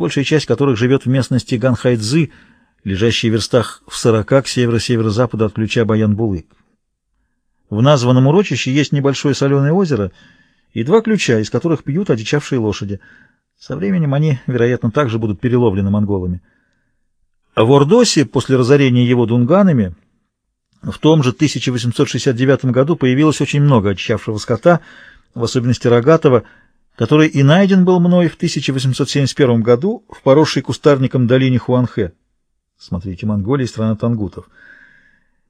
большая часть которых живет в местности Ганхайдзы, лежащей в верстах в сорока к северо-северо-западу от ключа Баян-Булык. В названном урочище есть небольшое соленое озеро и два ключа, из которых пьют одичавшие лошади. Со временем они, вероятно, также будут переловлены монголами. В Ордосе, после разорения его дунганами, в том же 1869 году появилось очень много очищавшего скота, в особенности рогатого, который и найден был мной в 1871 году в поросшей кустарником долине Хуанхэ. Смотрите, Монголия, страна тангутов.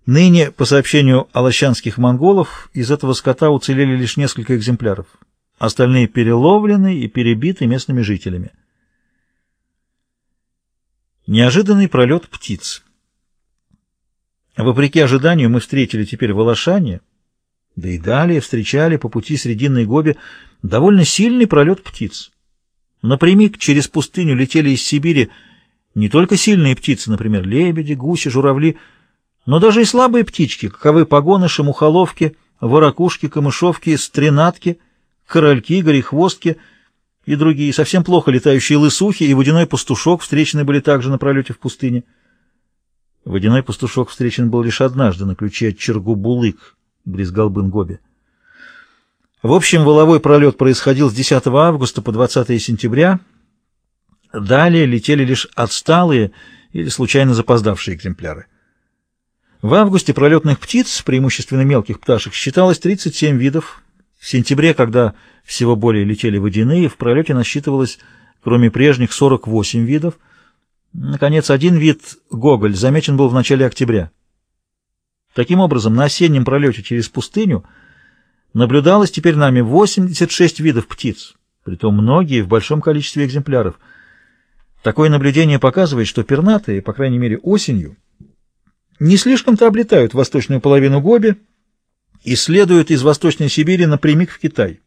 Ныне, по сообщению алащанских монголов, из этого скота уцелели лишь несколько экземпляров. Остальные переловлены и перебиты местными жителями. Неожиданный пролет птиц. Вопреки ожиданию мы встретили теперь в Алашане, да и далее встречали по пути Срединной Гоби довольно сильный пролет птиц. Напрямик через пустыню летели из Сибири не только сильные птицы, например, лебеди, гуси, журавли, но даже и слабые птички, каковы погоныши, мухоловки, ворокушки, камышовки, стренатки, корольки, горехвостки — и другие, совсем плохо летающие лысухи и водяной пастушок встречены были также на пролете в пустыне. Водяной пастушок встречен был лишь однажды на ключе от Чергу-Булык, близ Галбын-Гоби. В общем, воловой пролет происходил с 10 августа по 20 сентября. Далее летели лишь отсталые или случайно запоздавшие экземпляры. В августе пролетных птиц, преимущественно мелких пташек, считалось 37 видов, в сентябре, когда всего более летели водяные, в пролете насчитывалось, кроме прежних, 48 видов. Наконец, один вид, гоголь, замечен был в начале октября. Таким образом, на осеннем пролете через пустыню наблюдалось теперь нами 86 видов птиц, притом многие в большом количестве экземпляров. Такое наблюдение показывает, что пернатые, по крайней мере осенью, не слишком-то облетают восточную половину Гоби, и следуют из Восточной Сибири напрямик в Китай.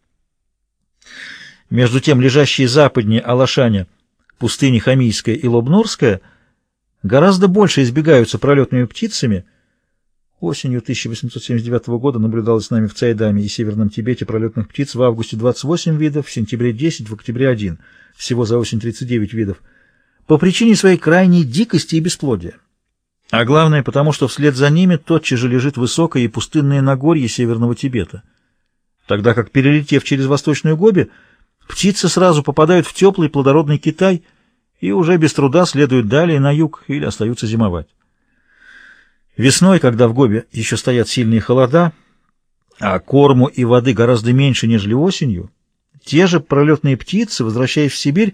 Между тем, лежащие западнее Алашаня, пустыни Хамийская и Лобнорская, гораздо больше избегаются пролетными птицами. Осенью 1879 года наблюдалось с нами в Цайдаме и Северном Тибете пролетных птиц в августе 28 видов, в сентябре 10, в октябре 1, всего за осень 39 видов, по причине своей крайней дикости и бесплодия. А главное, потому что вслед за ними тотчас же лежит высокое и пустынное Нагорье Северного Тибета. Тогда как, перелетев через Восточную Гоби, птицы сразу попадают в теплый плодородный Китай и уже без труда следуют далее на юг или остаются зимовать. Весной, когда в Гобе еще стоят сильные холода, а корму и воды гораздо меньше, нежели осенью, те же пролетные птицы, возвращаясь в Сибирь,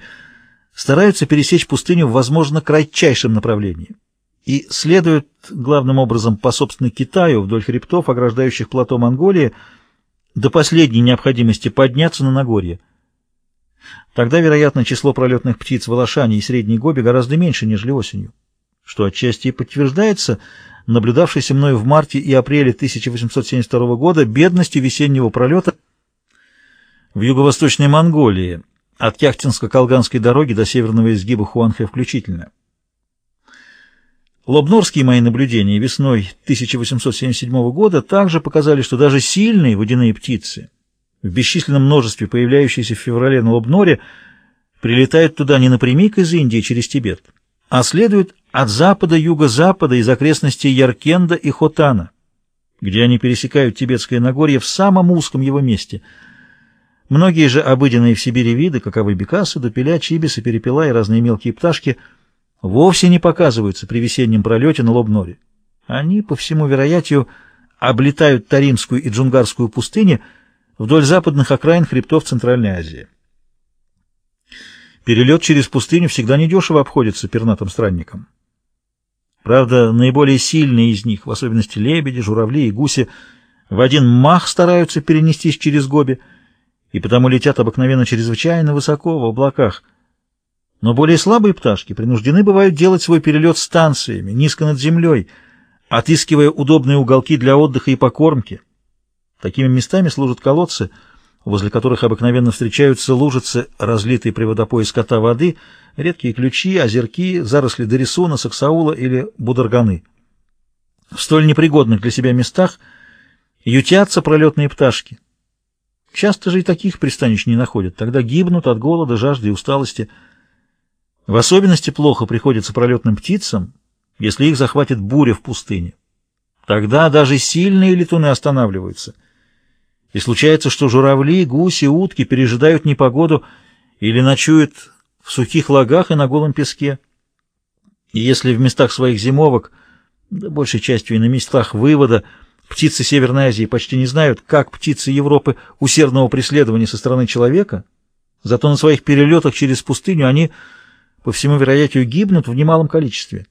стараются пересечь пустыню в, возможно, кратчайшем направлении и следуют главным образом по собственной Китаю вдоль хребтов, ограждающих плато Монголии, до последней необходимости подняться на Нагорье. Тогда, вероятно, число пролетных птиц в Алашане и Средней Гобе гораздо меньше, нежели осенью, что отчасти и подтверждается наблюдавшейся мною в марте и апреле 1872 года бедностью весеннего пролета в юго-восточной Монголии от Кяхтинско-Колганской дороги до северного изгиба Хуанхэ включительно. Лобнорские мои наблюдения весной 1877 года также показали, что даже сильные водяные птицы, в бесчисленном множестве появляющиеся в феврале на Лобноре, прилетают туда не напрямик из Индии через Тибет, а следуют от запада, юго-запада из окрестностей Яркенда и Хотана, где они пересекают Тибетское Нагорье в самом узком его месте. Многие же обыденные в Сибири виды, каковы бекасы, дупеля, чибисы, перепела и разные мелкие пташки – вовсе не показываются при весеннем пролете на Лобноре. Они, по всему вероятию, облетают Таримскую и Джунгарскую пустыни вдоль западных окраин хребтов Центральной Азии. Перелет через пустыню всегда недешево обходится пернатым странникам. Правда, наиболее сильные из них, в особенности лебеди, журавли и гуси, в один мах стараются перенестись через Гоби, и потому летят обыкновенно чрезвычайно высоко в облаках – но более слабые пташки принуждены бывают делать свой перелет станциями, низко над землей, отыскивая удобные уголки для отдыха и покормки. Такими местами служат колодцы, возле которых обыкновенно встречаются лужицы, разлитые при водопое скота воды, редкие ключи, озерки, заросли дорисуна, саксаула или бударганы. В столь непригодных для себя местах ютятся пролетные пташки. Часто же и таких пристанищ не находят, тогда гибнут от голода, жажды и усталости – В особенности плохо приходится пролетным птицам, если их захватит буря в пустыне. Тогда даже сильные летуны останавливаются. И случается, что журавли, гуси, утки пережидают непогоду или ночуют в сухих лагах и на голом песке. И если в местах своих зимовок, да большей частью и на местах вывода, птицы Северной Азии почти не знают, как птицы Европы усердного преследования со стороны человека, зато на своих перелетах через пустыню они, по всему вероятию, гибнут в немалом количестве.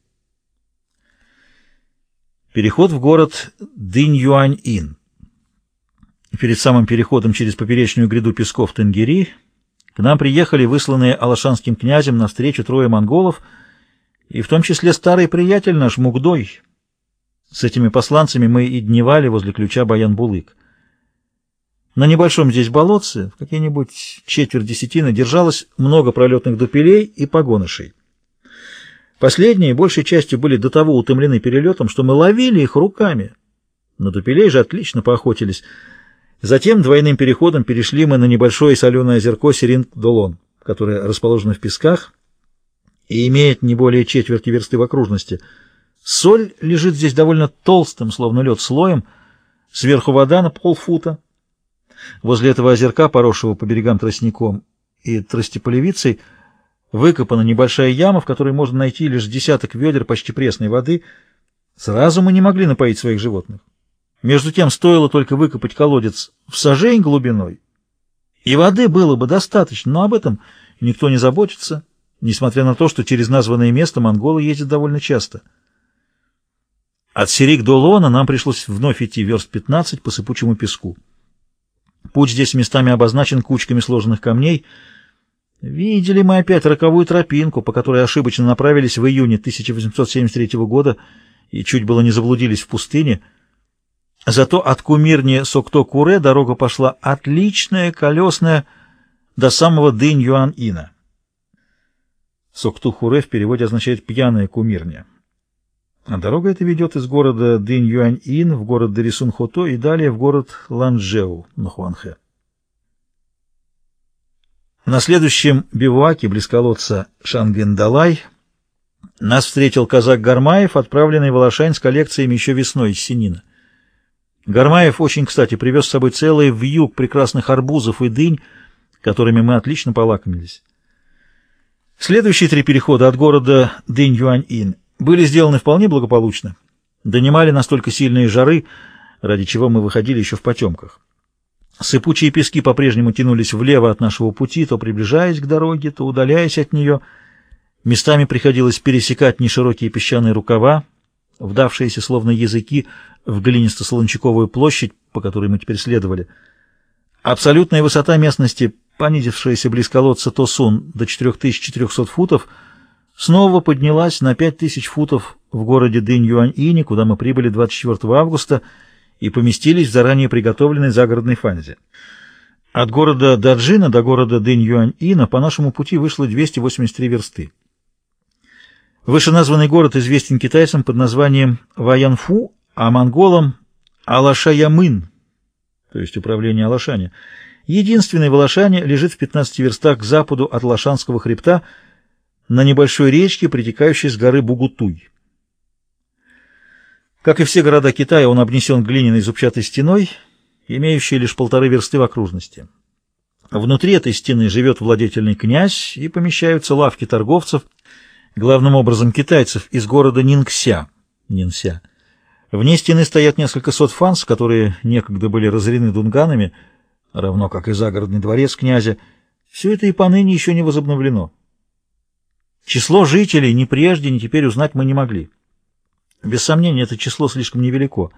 Переход в город Дынь-Юань-Ин. Перед самым переходом через поперечную гряду песков Тенгири к нам приехали высланные Алашанским князем навстречу трое монголов, и в том числе старый приятель наш Мугдой. С этими посланцами мы и дневали возле ключа Баян-Булык. На небольшом здесь болотце, в какие-нибудь четверть десятины, держалось много пролетных дупелей и погонышей. Последние большей частью были до того утомлены перелетом, что мы ловили их руками. На дупелей же отлично поохотились. Затем двойным переходом перешли мы на небольшое соленое озерко Серинг-Долон, которое расположено в песках и имеет не более четверти версты в окружности. Соль лежит здесь довольно толстым, словно лед, слоем, сверху вода на полфута. Возле этого озерка, поросшего по берегам тростником и тростеполевицей, Выкопана небольшая яма, в которой можно найти лишь десяток ведер почти пресной воды. Сразу мы не могли напоить своих животных. Между тем стоило только выкопать колодец в сажень глубиной, и воды было бы достаточно, но об этом никто не заботится, несмотря на то, что через названное место монголы ездят довольно часто. От Сирик до Лона нам пришлось вновь идти верст 15 по сыпучему песку. Путь здесь местами обозначен кучками сложенных камней — Видели мы опять роковую тропинку, по которой ошибочно направились в июне 1873 года и чуть было не заблудились в пустыне. Зато от кумирни Сокто-Куре дорога пошла отличная, колесная, до самого Дынь-Юан-Ина. Сокто-Куре в переводе означает «пьяная кумирня». А дорога эта ведет из города Дынь-Юань-Ин в город Дарисун-Хото и далее в город Ланчжэу на Хуанхэ. На следующем бивуаке близ колодца Шангендалай нас встретил казак Гармаев, отправленный в Алашань с коллекциями еще весной из Синина. Гармаев очень, кстати, привез с собой целый вьюг прекрасных арбузов и дынь, которыми мы отлично полакомились. Следующие три перехода от города Дынь-Юань-Ин были сделаны вполне благополучно. Донимали настолько сильные жары, ради чего мы выходили еще в потемках. Сыпучие пески по-прежнему тянулись влево от нашего пути, то приближаясь к дороге, то удаляясь от нее. Местами приходилось пересекать неширокие песчаные рукава, вдавшиеся словно языки в глинисто-солончаковую площадь, по которой мы теперь следовали. Абсолютная высота местности, понизившаяся близ колодца Тосун до 4400 футов, снова поднялась на 5000 футов в городе Дынь-Юань-Ини, куда мы прибыли 24 августа, и поместились в заранее приготовленной загородной фанзе. От города Даджина до города Дынь-Юань-Ина по нашему пути вышло 283 версты. Вышеназванный город известен китайцам под названием Ваянфу, а монголам Алашаямын, то есть управление Алашане. Единственный в Алашане лежит в 15 верстах к западу от Лошанского хребта на небольшой речке, притекающей с горы Бугутуй. Как и все города Китая, он обнесен глиняной зубчатой стеной, имеющей лишь полторы версты в окружности. Внутри этой стены живет владетельный князь и помещаются лавки торговцев, главным образом китайцев, из города Нингся. Нинся. Вне стены стоят несколько сот фанс, которые некогда были разорены дунганами, равно как и загородный дворец князя. Все это и поныне еще не возобновлено. Число жителей ни прежде, ни теперь узнать мы не могли. Без сомнения, это число слишком невелико.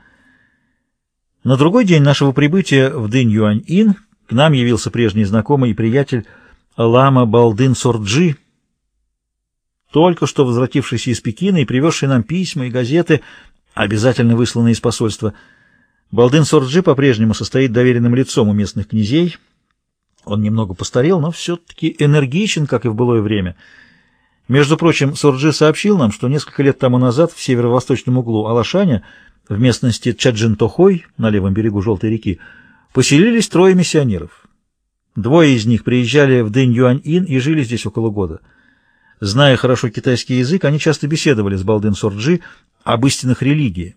На другой день нашего прибытия в Дынь-Юань-Ин к нам явился прежний знакомый и приятель Лама Балдын Сорджи, только что возвратившийся из Пекина и привезший нам письма и газеты, обязательно высланные из посольства. Балдын Сорджи по-прежнему состоит доверенным лицом у местных князей. Он немного постарел, но все-таки энергичен, как и в былое время — между прочим, Сурджи сообщил нам, что несколько лет тому назад в северо-восточном углу Алашаня, в местности Чаджин-Тохой, на левом берегу Желтой реки, поселились трое миссионеров. Двое из них приезжали в Дэнь-Юань-Ин и жили здесь около года. Зная хорошо китайский язык, они часто беседовали с Балдын Сорджи об истинах религии.